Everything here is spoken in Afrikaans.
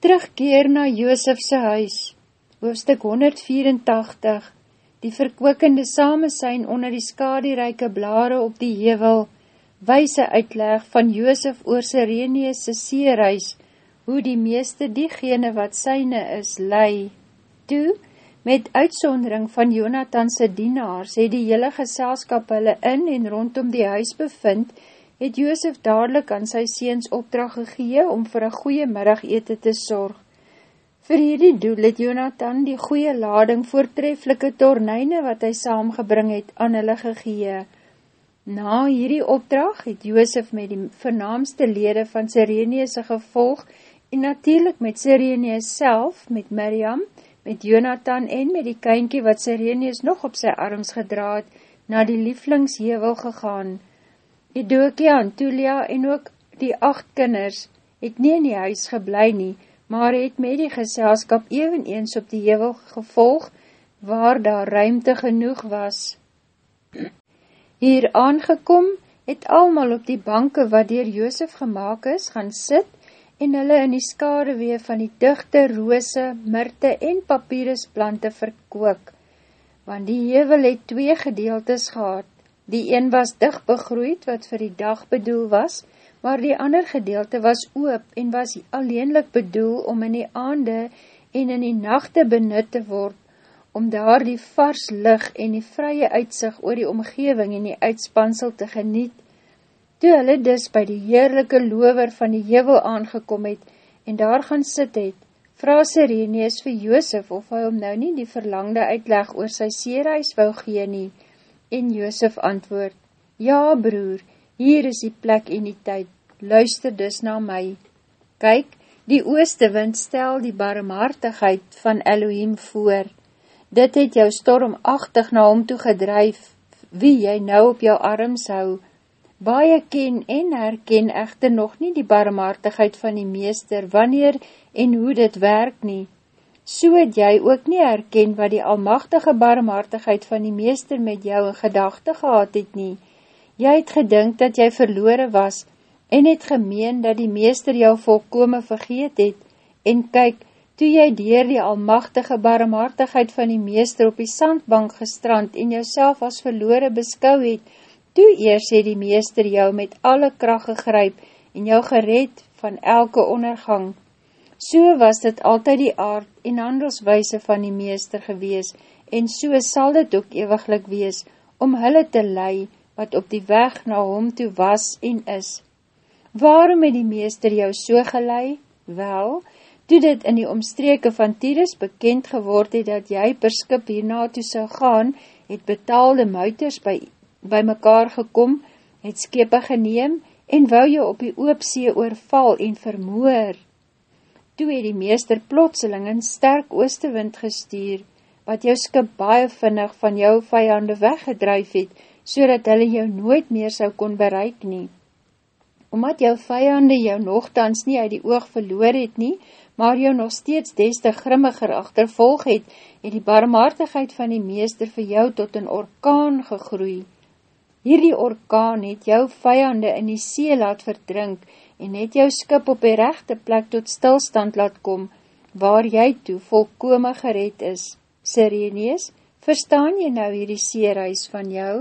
Terugkeer na Joosefse huis, hoofstuk 184, die verkwikende samesijn onder die skadierijke blare op die hevel, wijse uitleg van Joosef oor Sireneese seereis, hoe die meeste diegene wat syne is, lei. Toe, met uitsondering van Jonathanse dienaars, het die hele geselskap hulle in en rondom die huis bevind, het Joosef dadelijk aan sy seens opdracht gegee om vir een goeie middagete te sorg. Vir hierdie doel het Jonathan die goeie lading voortreflike tornijne wat hy saamgebring het aan hulle gegee. Na hierdie opdracht het Joosef met die vernaamste lede van Sireneese gevolg en natuurlijk met Sirenees self, met Miriam, met Jonathan en met die kynkie wat Sirenees nog op sy arms gedraad, na die lieflingshevel gegaan. Edokia en Tulia en ook die acht kinders het nie in die huis geblei nie, maar het met die geselskap even eens op die hevel gevolg, waar daar ruimte genoeg was. Hier aangekom, het almal op die banke wat dier Joosef gemaakt is, gaan sit en hulle in die skadewee van die dichte roose, myrte en papyrusplante verkook, want die hevel het twee gedeeltes gehad, Die een was dicht begroeid wat vir die dag bedoel was, maar die ander gedeelte was oop en was alleenlik bedoel om in die aande en in die nachte benut te word, om daar die vars lig en die vrye uitsig oor die omgeving en die uitspansel te geniet. Toe hulle dus by die heerlijke lover van die hevel aangekom het en daar gaan sit het, vraag Sirenees vir Joosef of hy om nou nie die verlangde uitleg oor sy seereis wou gee nie, En Joosef antwoord, Ja, broer, hier is die plek en die tyd, luister dus na my. Kyk, die ooste wind stel die barmhartigheid van Elohim voor. Dit het jou stormachtig na hom toe gedryf, wie jy nou op jou arms hou. Baie ken en herken echter nog nie die barmhartigheid van die meester, wanneer en hoe dit werk nie so het jy ook nie herken wat die almachtige barmhartigheid van die meester met jou in gedachte gehad het nie. Jy het gedink dat jy verloore was en het gemeen dat die meester jou volkome vergeet het en kyk, toe jy dier die almachtige barmhartigheid van die meester op die sandbank gestrand en jouself as verloore beskou het, toe eers het die meester jou met alle kracht gegryp en jou gered van elke ondergang. So was dit altyd die aard en handelswijse van die meester gewees, en so sal dit ook ewiglik wees, om hulle te lei, wat op die weg na hom toe was en is. Waarom het die meester jou so gelei? Wel, toe dit in die omstreke van Tyrus bekend geword het, dat jy per skip hierna toe sou gaan, het betaalde muiters by, by mekaar gekom, het skepe geneem, en wou jou op die oopsee oorval en vermoor. Toe het die meester plotseling in sterk oostewind gestuur, wat jou skip baie vinnig van jou vijande weggedruif het, so dat hulle jou nooit meer sou kon bereik nie. Omdat jou vijande jou nogthans nie uit die oog verloor het nie, maar jou nog steeds des te grimmiger achtervolg het, het die barmhartigheid van die meester vir jou tot een orkaan gegroei. Hierdie orkaan het jou vijande in die see laat verdrink en het jou skip op die rechte plek tot stilstand laat kom, waar jy toe volkome gered is. Sirenees, verstaan jy nou hierdie seereis van jou?